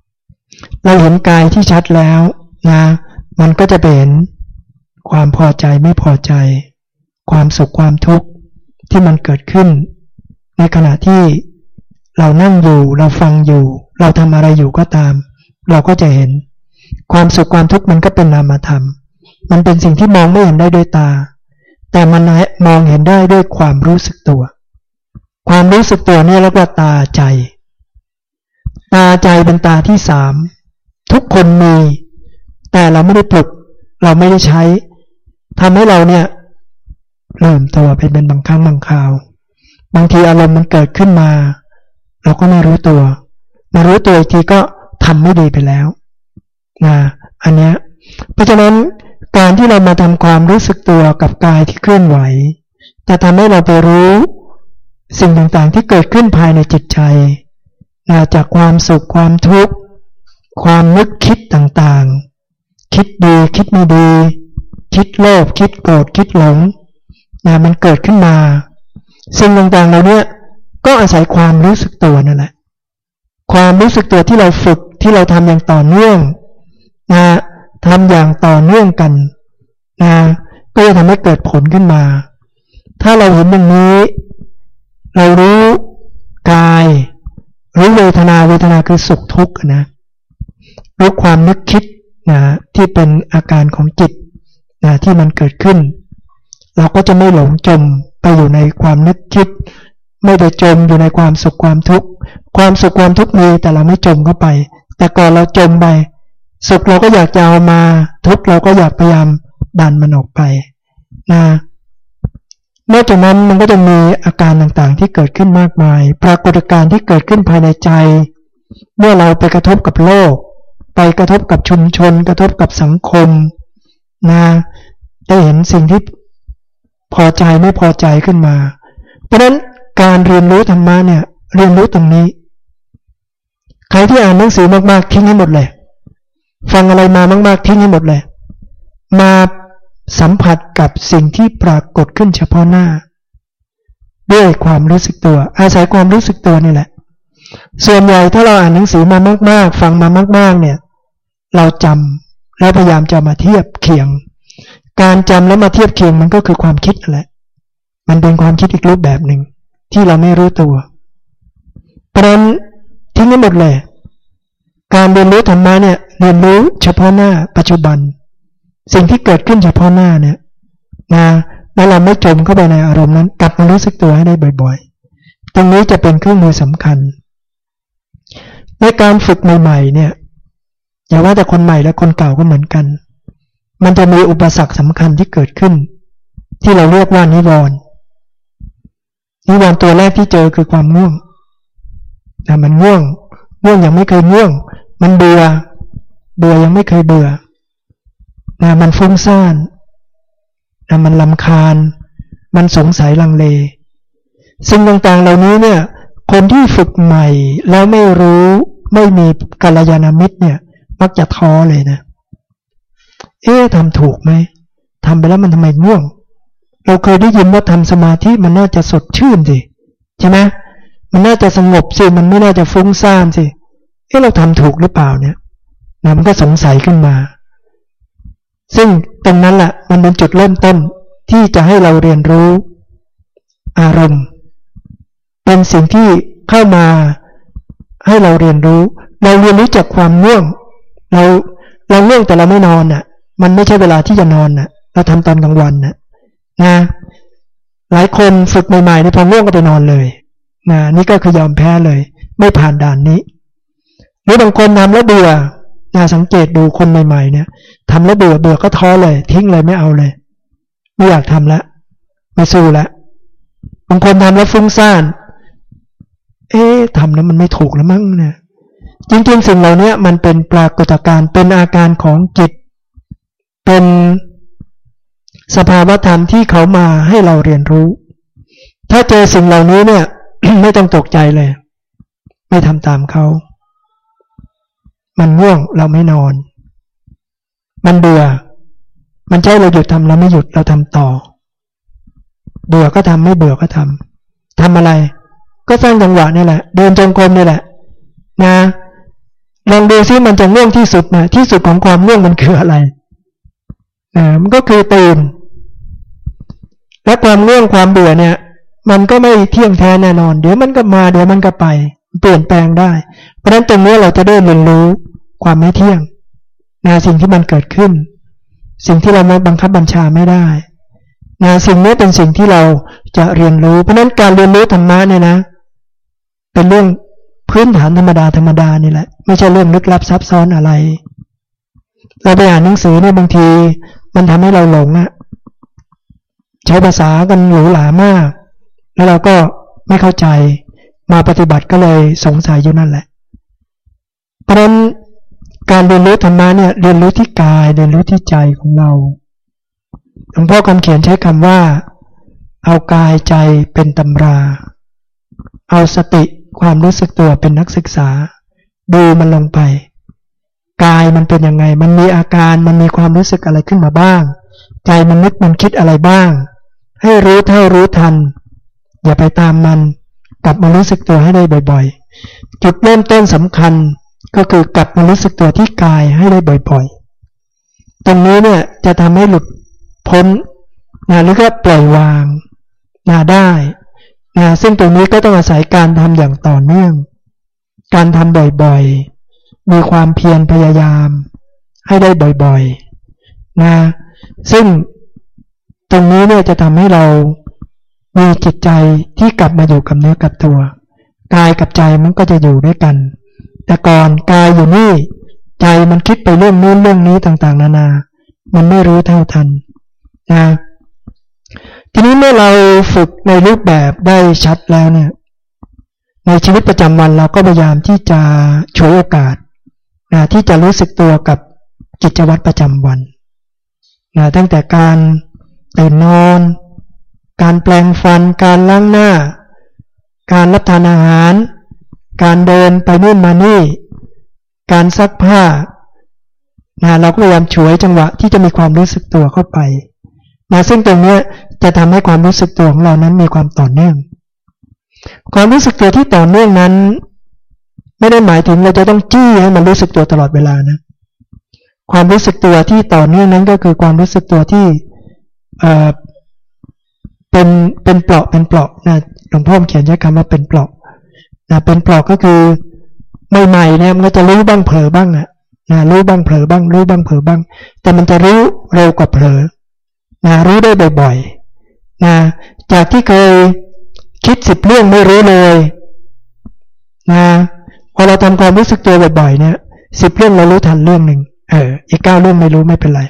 ๆ เราเห็นกายที่ชัดแล้วนะ มันก็จะเป็นความพอใจไม่พอใจ ความสุขความทุกข์ที่มันเกิดขึ้น ในขณะที่เรานั่งอยู่ เราฟังอยู่ เราทำอะไรอยู่ก็ตาม เราก็จะเห็น ความสุขความทุกข์มันก็เป็นนามธรรม มันเป็นสิ่งที่มองไม่เห็นได้ด้วยตา แต่มันมองเห็นได้ด้วยความรู้สึกตัว ความรู้สึกตัวนี่เรียกว่าตาใจ ตาใจเป็นตาที่สามทุกคนมี แต่เราไม่ได้ปลุก เราไม่ได้ใช้ทำให้เราเนี่ยลืมตัวไปเป็นบางครั้งบางคราว บางทีอารมณ์มันเกิดขึ้นมา เราก็ไม่รู้ตัว มารู้ตัวอีกทีก็ทำไม่ดีไปแล้ว นะอันเนี้ยเพราะฉะนั้นการที่เรามาทำความรู้สึกตัวกับกายที่เคลื่อนไหว จะทำให้เราไปรู้สิ่งต่างๆที่เกิดขึ้นภายในจิตใจนะจากความสุขความทุกข์ความนึกคิดต่างๆ คิดดีคิดไม่ดี คิดโลภคิดโกรธคิดหลงนะมันเกิดขึ้นมา สิ่งต่างๆเหล่านี้ก็อาศัยความรู้สึกตัวนั่นแหละความรู้สึกตัวที่เราฝึกที่เราทำอย่างต่อเนื่อง นะทำอย่างต่อเนื่องกันนะก็จะทำให้เกิดผลขึ้นมา ถ้าเราเห็นอย่างนี้ เรารู้กาย รู้เวทนาเวทนาคือสุขทุกข์นะรู้ความนึกคิดนะที่เป็นอาการของจิตนะที่มันเกิดขึ้น เราก็จะไม่หลงจมไปอยู่ในความนึกคิด ไม่ได้จมอยู่ในความสุขความทุกข์ความสุขความทุกข์มีแต่เราไม่จมเข้าไป แต่ก่อนเราจมไป สุขเราก็อยากจะเอามา ทุกเราก็อยากพยายามดันมันออกไปนะนอกจากนั้นมันก็จะมีอาการต่างๆที่เกิดขึ้นมากมาย ปรากฏการณ์ที่เกิดขึ้นภายในใจ เมื่อเราไปกระทบกับโลก ไปกระทบกับชุมชน กระทบกับสังคมนะได้เห็นสิ่งที่พอใจไม่พอใจขึ้นมา เพราะฉะนั้นการเรียนรู้ธรรมะเนี่ย เรียนรู้ตรงนี้ ใครที่อ่านหนังสือมากๆทิ้งให้หมดเลย ฟังอะไรมามาก ๆ ทิ้งให้หมดเลย มาสัมผัสกับสิ่งที่ปรากฏขึ้นเฉพาะหน้า ด้วยความรู้สึกตัว อาศัยความรู้สึกตัวนี่แหละ ส่วนใหญ่ถ้าเราอ่านหนังสือมามาก ๆ ฟังมามาก ๆ เนี่ย เราจำแล้วพยายามจะมาเทียบเคียง การจำแล้วมาเทียบเคียงมันก็คือความคิดแหละ มันเป็นความคิดอีกรูปแบบหนึ่งที่เราไม่รู้ตัว เพราะนั้นทิ้งให้หมดเลย การเรียนรู้ธรรมะเนี่ยเรียนรู้เฉพาะหน้าปัจจุบัน สิ่งที่เกิดขึ้นเฉพาะหน้าเนี่ยนะแล้วเราไม่จมเข้าไปในอารมณ์นั้น กลับมารู้สึกตัวให้ได้บ่อย ๆ ตรงนี้จะเป็นเครื่องมือสำคัญ ในการฝึกใหม่ๆเนี่ยอย่าว่าแต่คนใหม่และคนเก่าก็เหมือนกัน มันจะมีอุปสรรคสำคัญที่เกิดขึ้น ที่เราเรียกว่านิวรณ์นิวรณ์ตัวแรกที่เจอคือความง่วงนะมันง่วงง่วงยังไม่เคยง่วง มันเบื่อ เบื่อยังไม่เคยเบื่อนะมันฟุ้งซ่านนะมันลำคาญ มันสงสัยลังเล สิ่งต่างๆเหล่านี้เนี่ย คนที่ฝึกใหม่แล้วไม่รู้ไม่มีกัลยาณมิตรเนี่ย มักจะท้อเลยนะ เอ๊ะทำถูกไหมทำไปแล้วมันทำไมง่วง เราเคยได้ยินว่าทำสมาธิมันน่าจะสดชื่นสิใช่ไหมมันน่าจะสงบสิ มันไม่น่าจะฟุ้งซ่านสิ เอ๊ะเราทำถูกหรือเปล่าเนี่ยนะมันก็สงสัยขึ้นมา ซึ่งตรงนั้นแหละมันเป็นจุดเริ่มต้นที่จะให้เราเรียนรู้อารมณ์ เป็นสิ่งที่เข้ามาให้เราเรียนรู้ เราเรียนรู้จากความง่วง เราเราง่วงแต่เราไม่นอนน่ะ มันไม่ใช่เวลาที่จะนอนน่ะ เราทำตอนกลางวันน่ะนะ หลายคนฝึกใหม่ๆในพอง่วงก็ไปนอนเลยนะนี่ก็คือยอมแพ้เลย ไม่ผ่านด่านนี้ หรือบางคนทำแล้วเบื่อน่าสังเกตดูคนใหม่ ๆ เนี่ยทำแล้วเบื่อเบื่อก็ท้อเลย ทิ้งเลยไม่เอาเลย ไม่อยากทำแล้วไม่สู้แล้วบางคนทำแล้วฟุ้งซ่าน เอ๊ะทำแล้วมันไม่ถูกแล้วมั้งเนี่ยจริงๆสิ่งเหล่านี้มันเป็นปรากฏการณ์เป็นอาการของจิต เป็นสภาวธรรมที่เขามาให้เราเรียนรู้ ถ้าเจอสิ่งเหล่านี้เนี่ย ไม่ต้องตกใจเลย ไม่ทำตามเขา มันง่วงเราไม่นอน มันเบื่อ มันใช่เราหยุดทำเราไม่หยุดเราทำต่อ เบื่อก็ทำไม่เบื่อก็ทำทำอะไร ก็สร้างจังหวะนี่แหละ เดินจงกรมนี่แหละ นะลองดูซิมันจะง่วงที่สุดนะที่สุดของความง่วงมันคืออะไรนะมันก็คือตื่นและความง่วงความเบื่อเนี่ย มันก็ไม่เที่ยงแท้แน่นอน เดี๋ยวมันก็มาเดี๋ยวมันก็ไป เปลี่ยนแปลงได้ เพราะฉะนั้นตรงนี้เราจะได้เรียนรู้ความไม่เที่ยงนะสิ่งที่มันเกิดขึ้น สิ่งที่เราบังคับบัญชาไม่ได้นะสิ่งนี้เป็นสิ่งที่เราจะเรียนรู้เพราะนั้นการเรียนรู้ธรรมะเนี่ยนะ เป็นเรื่องพื้นฐานธรรมดาธรรมดานี่แหละ ไม่ใช่เรื่องลึกลับซับซ้อนอะไร เราไปอ่านหนังสือเนี่ยบางที มันทำให้เราหลงอะใช้ภาษากันหรูหรามาก แล้วเราก็ไม่เข้าใจ มาปฏิบัติก็เลยสงสัยอยู่นั่นแหละ เพราะนั้นการเรียนรู้ธรรมะเนี่ยเรียนรู้ที่กายเรียนรู้ที่ใจของเราหลวงพ่อคำเขียนใช้คำว่า เอากายใจเป็นตำรา เอาสติความรู้สึกตัวเป็นนักศึกษา ดูมันลงไป กายมันเป็นยังไง มันมีอาการมันมีความรู้สึกอะไรขึ้นมาบ้าง ใจมันนึกมันคิดอะไรบ้าง ให้รู้เท่ารู้ทัน อย่าไปตามมัน กลับมารู้สึกตัวให้ได้บ่อยๆ จุดเริ่มต้นสำคัญก็คือกลับมารู้สึกตัวที่กายให้ได้บ่อยๆ ตรงนี้เนี่ยจะทำให้หลุดพ้นนะหรือก็ปล่อยวางนะได้นะซึ่งตรงนี้ก็ต้องอาศัยการทำอย่างต่อเนื่อง การทำบ่อยๆ มีความเพียรพยายาม ให้ได้บ่อยๆนะซึ่งตรงนี้เนี่ยจะทำให้เรา มีจิตใจที่กลับมาอยู่กับเนื้อกับตัวกายกับใจมันก็จะอยู่ด้วยกัน แต่ก่อนกายอยู่นี่ ใจมันคิดไปเรื่องนู้นเรื่องนี้ต่างๆ นานา มันไม่รู้เท่าทันนะทีนี้เมื่อเราฝึกในรูปแบบได้ชัดแล้วเนี่ย ในชีวิตประจำวันเราก็พยายามที่จะโชว์โอกาสนะที่จะรู้สึกตัวกับกิจวัตรประจำวันนะตั้งแต่การตื่นนอน การแปลงฟัน การล้างหน้า การรับทานอาหาร การเดินไปนู่นมานี่ การซักผ้านะเราก็พยายามช่วยจังหวะที่จะมีความรู้สึกตัวเข้าไปนะซึ่งตรงนี้จะทำให้ความรู้สึกตัวของเรานั้นมีความต่อเนื่อง ความรู้สึกตัวที่ต่อเนื่องนั้น ไม่ได้หมายถึงเราจะต้องจี้ให้มันรู้สึกตัวตลอดเวลานะ ความรู้สึกตัวที่ต่อเนื่องนั้นก็คือความรู้สึกตัวที่ เป็นเป็นเปลาะเป็นเปลาะนะหลวงพ่อเขียนใช้คำว่าเป็นเปลาะนะเป็นเปลาะก็คือใหม่ๆเนี่ยมันก็จะรู้บ้างเผลอบ้างนะนะรู้บ้างเผลอบ้าง รู้บ้างเผลอบ้าง แต่มันจะรู้เร็วกว่าเผลอนะรู้ได้บ่อยๆนะจากที่เคยคิดสิบเรื่องไม่รู้เลยนะพอเราทำความรู้สึกตัวบ่อยๆเนี่ยสิบเรื่องเรารู้ทันเรื่องหนึ่งเอออีกเก้าเรื่องไม่รู้ไม่เป็นไร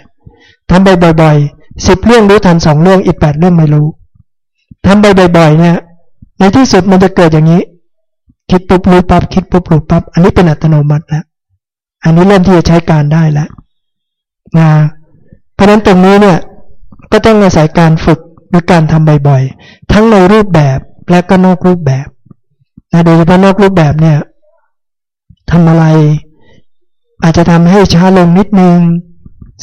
ทำบ่อยๆสิบเรื่องรู้ทันสองเรื่องอีกแปดเรื่องไม่รู้ ทำบ่อยๆเนี่ย ในที่สุดมันจะเกิดอย่างนี้ คิดปุ๊บรู้ปั๊บคิดปุ๊บรู้ปั๊บอันนี้เป็นอัตโนมัติแล้วอันนี้เริ่มที่จะใช้การได้แล้วนะเพราะนั้นตรงนี้เนี่ยก็ต้องอาศัยการฝึกหรือการทำบ่อยๆ ทั้งในรูปแบบและก็นอกรูปแบบนะโดยเฉพาะนอกรูปแบบเนี่ยทำอะไร อาจจะทำให้ช้าลงนิดนึง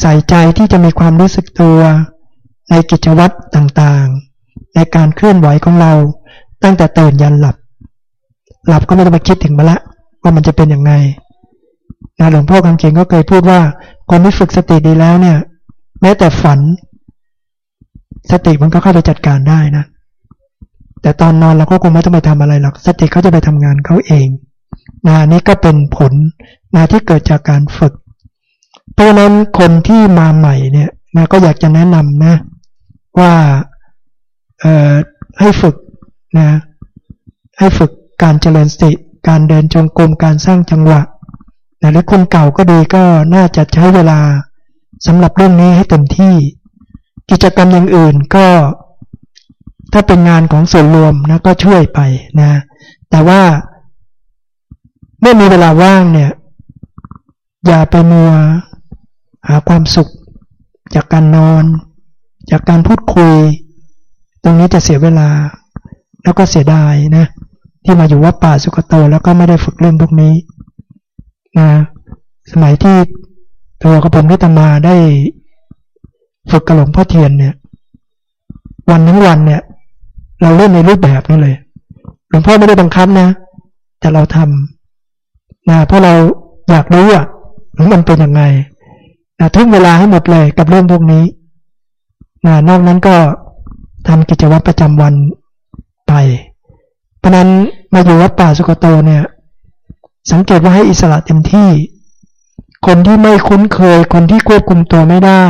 ใส่ใจที่จะมีความรู้สึกตัวในกิจวัตรต่างๆ ในการเคลื่อนไหวของเรา ตั้งแต่ตื่นยันหลับ หลับก็ไม่ต้องมาคิดถึงมาละ ว่ามันจะเป็นยังไงนะหลวงพ่อคำเขียนก็เคยพูดว่า คนที่ฝึกสติดีแล้วเนี่ย แม้แต่ฝัน สติมันก็เข้าไปจัดการได้นะ แต่ตอนนอนเราก็คงไม่ต้องไปทำอะไรหรอกสติเขาจะไปทำงานเขาเองนะนี่ก็เป็นผลนะที่เกิดจากการฝึก เพราะฉะนั้นคนที่มาใหม่เนี่ยนะก็อยากจะแนะนำนะ ว่า ให้ฝึกนะให้ฝึกการเจริญสติ การเดินจงกรมการสร้างจังหวะนะหรือคนเก่าก็ดีก็น่าจะใช้เวลาสำหรับเรื่องนี้ให้เต็มที่ กิจกรรมอย่างอื่นก็ ถ้าเป็นงานของส่วนรวมนะก็ช่วยไปนะ แต่ว่าเมื่อมีเวลาว่างเนี่ย อย่าไปมัวหาความสุข จากการนอน จากการพูดคุย ตรงนี้จะเสียเวลา แล้วก็เสียดายนะ ที่มาอยู่วัดป่าสุกโต แล้วก็ไม่ได้ฝึกเรื่องพวกนี้นะสมัยที่ตัวกระผมนิตมาได้ฝึกกระหลงพ่อเทียนเนี่ย วันทั้งวันเนี่ย เราเล่นในรูปแบบนี้เลยหลวงพ่อไม่ได้บังคับนะ แต่เราทำนะเพราะเราอยากรู้อะมันเป็นยังไงนะทุกเวลาให้หมดเลยกับเรื่องพวกนี้นะนอกนั้นก็ ทำกิจวัตรประจำวันไป เพราะนั้นมาอยู่วัดป่าสุกโตเนี่ย สังเกตว่าให้อิสระเต็มที่ คนที่ไม่คุ้นเคย คนที่ควบคุมตัวไม่ได้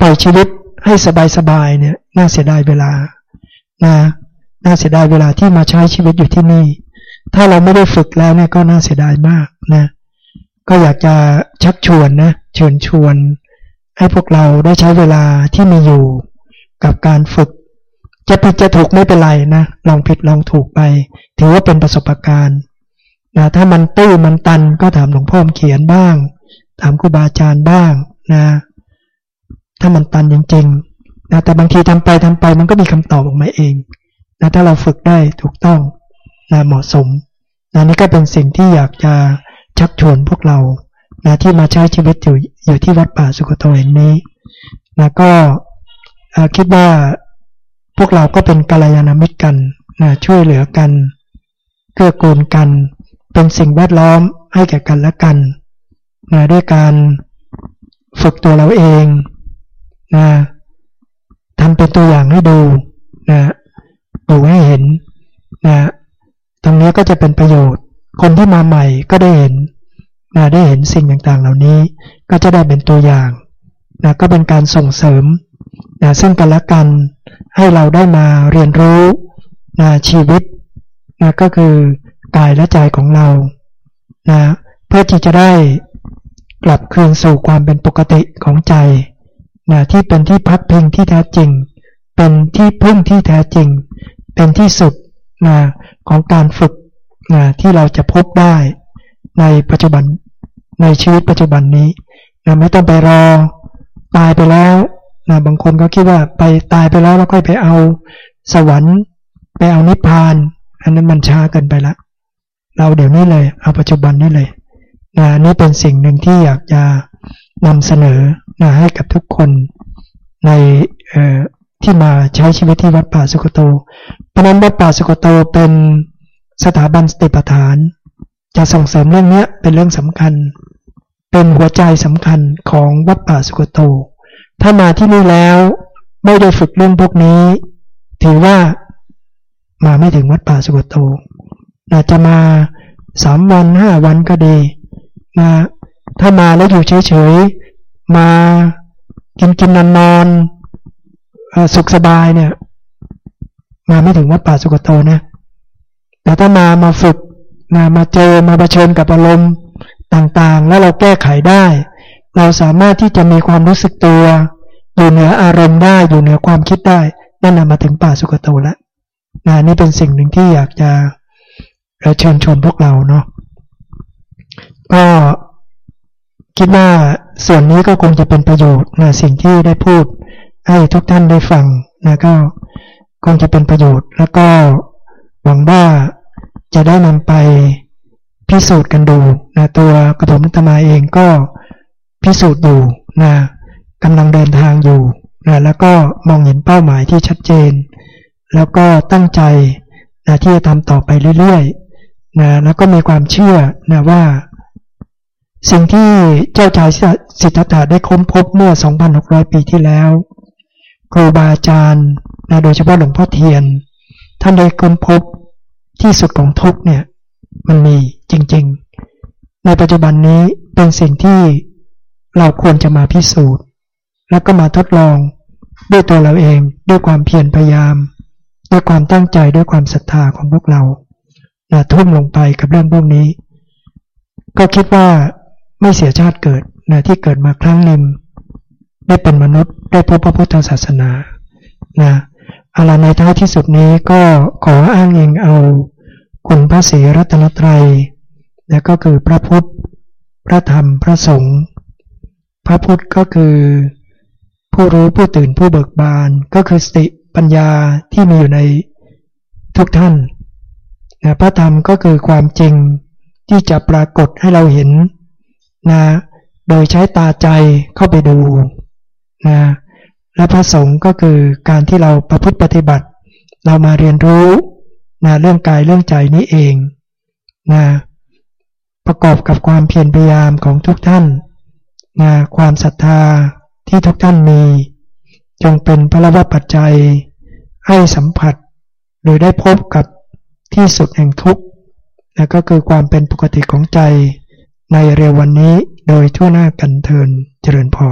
ปล่อยชีวิตให้สบายๆเนี่ย น่าเสียดายเวลา นะ น่าเสียดายเวลาที่มาใช้ชีวิตอยู่ที่นี่ ถ้าเราไม่ได้ฝึกแล้วเนี่ยก็น่าเสียดายมากนะ ก็อยากจะชักชวนนะ เชิญชวน ให้พวกเราได้ใช้เวลาที่มีอยู่ กับการฝึก จะผิดจะถูกไม่เป็นไรนะ ลองผิดลองถูกไป ถือว่าเป็นประสบการณ์นะถ้ามันตื้อมันตันก็ถามหลวงพ่อเขียนบ้าง ถามครูบาอาจารย์บ้างนะ ถ้ามันตันจริงๆนะแต่บางทีทำไปทำไปมันก็มีคำตอบออกมาเองนะถ้าเราฝึกได้ถูกต้องนะเหมาะสมนะนี่ก็เป็นสิ่งที่อยากจะชักชวนพวกเรานะที่มาใช้ชีวิตอยู่อยู่ที่วัดป่าสุกโตแห่งนี้นะก็ คิดว่าพวกเราก็เป็นกัลยาณมิตรกันนะช่วยเหลือกันเกื้อกูลกัน เป็นสิ่งแวดล้อมให้แก่กันและกันนะด้วยการฝึกตัวเราเองนะทำเป็นตัวอย่างให้ดูนะดูให้เห็นนะตรงนี้ก็จะเป็นประโยชน์ คนที่มาใหม่ก็ได้เห็นนะได้เห็นสิ่งต่างๆ เหล่านี้ก็จะได้เป็นตัวอย่างนะก็เป็นการส่งเสริม นะซึ่งกันและกันให้เราได้มาเรียนรู้นะชีวิตนะก็คือกายและใจของเรานะเพื่อที่จะได้กลับคืนสู่ความเป็นปกติของใจนะที่เป็นที่พักพิงที่แท้จริง เป็นที่พึ่งที่แท้จริง เป็นที่สุดนะของการฝึกนะที่เราจะพบได้ในปัจจุบันในชีวิตปัจจุบันนี้นะไม่ต้องไปรอตายไปแล้ว นะบางคนก็คิดว่าไปตายไปแล้วแล้วค่อยไปเอาสวรรค์ ไปเอานิพพาน อันนั้นมันช้าเกินไปละ เราเดี๋ยวนี้เลย เอาปัจจุบันนี้เลยนะนี่เป็นสิ่งหนึ่งที่อยากจะนำเสนอนะให้กับทุกคนในที่มาใช้ชีวิตที่วัดป่าสุกโต เพราะนั้นวัดป่าสุกโตเป็นสถาบันสติปัฏฐาน จะส่งเสริมเรื่องนี้เป็นเรื่องสำคัญ เป็นหัวใจสำคัญของวัดป่าสุกโต ถ้ามาที่นี่แล้ว ไม่ได้ฝึกเรื่องพวกนี้ ถือว่ามาไม่ถึงวัดป่าสุกโตอาจจะมาสามวันห้าวันก็ดีนะถ้ามาแล้วอยู่เฉยๆ มากินกินนอนนอนสุขสบายเนี่ย มาไม่ถึงวัดป่าสุกโตนะ แต่ถ้ามามาฝึกนะมาเจอมาประชิญกับอารมณ์ต่างๆ แล้วเราแก้ไขได้ เราสามารถที่จะมีความรู้สึกตัว อยู่เหนืออารมณ์ได้อยู่เหนือความคิดได้นั่นนำมาถึงป่าสุกโตแล้วนะนี่เป็นสิ่งหนึ่งที่อยากจะเชิญชวนพวกเราเนาะก็คิดว่าส่วนนี้ก็คงจะเป็นประโยชน์นะสิ่งที่ได้พูดให้ทุกท่านได้ฟังนะก็คงจะเป็นประโยชน์ แล้วก็หวังว่าจะได้นำไปพิสูจน์กันดูนะตัวกระผมธรรมาเองก็ พิสูจน์อยู่นะกำลังเดินทางอยู่นะแล้วก็มองเห็นเป้าหมายที่ชัดเจน แล้วก็ตั้งใจนะที่จะทำต่อไปเรื่อยๆนะแล้วก็มีความเชื่อนะว่า สิ่งที่เจ้าชายสิทธัตถะได้ค้นพบเมื่อ 2,600 ปีที่แล้ว ครูบาอาจารย์นะโดยเฉพาะหลวงพ่อเทียน ท่านได้ค้นพบที่สุดของทุกเนี่ยมันมีจริงๆ ในปัจจุบันนี้เป็นสิ่งที่ เราควรจะมาพิสูจน์ แล้วก็มาทดลอง ด้วยตัวเราเองด้วยความเพียรพยายาม ด้วยความตั้งใจด้วยความศรัทธาของพวกเรานะทุ่มลงไปกับเรื่องพวกนี้ ก็คิดว่าไม่เสียชาติเกิดนะที่เกิดมาครั้งหนึ่งได้เป็นมนุษย์ได้พบพระพุทธศาสนานะอะไรในท้ายที่สุดนี้ก็ขออ้างเองเอาคุณพระศรีรัตนตรัย และก็คือพระพุทธ พระธรรม พระสงฆ์ พระพุทธก็คือ ผู้รู้ผู้ตื่นผู้เบิกบาน ก็คือสติปัญญาที่มีอยู่ในทุกท่านนะพระธรรมก็คือความจริงที่จะปรากฏให้เราเห็นนะโดยใช้ตาใจเข้าไปดูนะและพระสงฆ์ก็คือการที่เราประพฤติปฏิบัติ เรามาเรียนรู้นะเรื่องกายเรื่องใจนี้เองนะประกอบกับความเพียรพยายามของทุกท่าน นะความศรัทธาที่ทุกท่านมี จงเป็นพระวปัจจัย ให้สัมผัส หรือได้พบกับที่สุดแห่งทุกข์นะก็คือความเป็นปกติของใจในเร็ววันนี้โดยทั่วหน้ากันเทินเจริญพร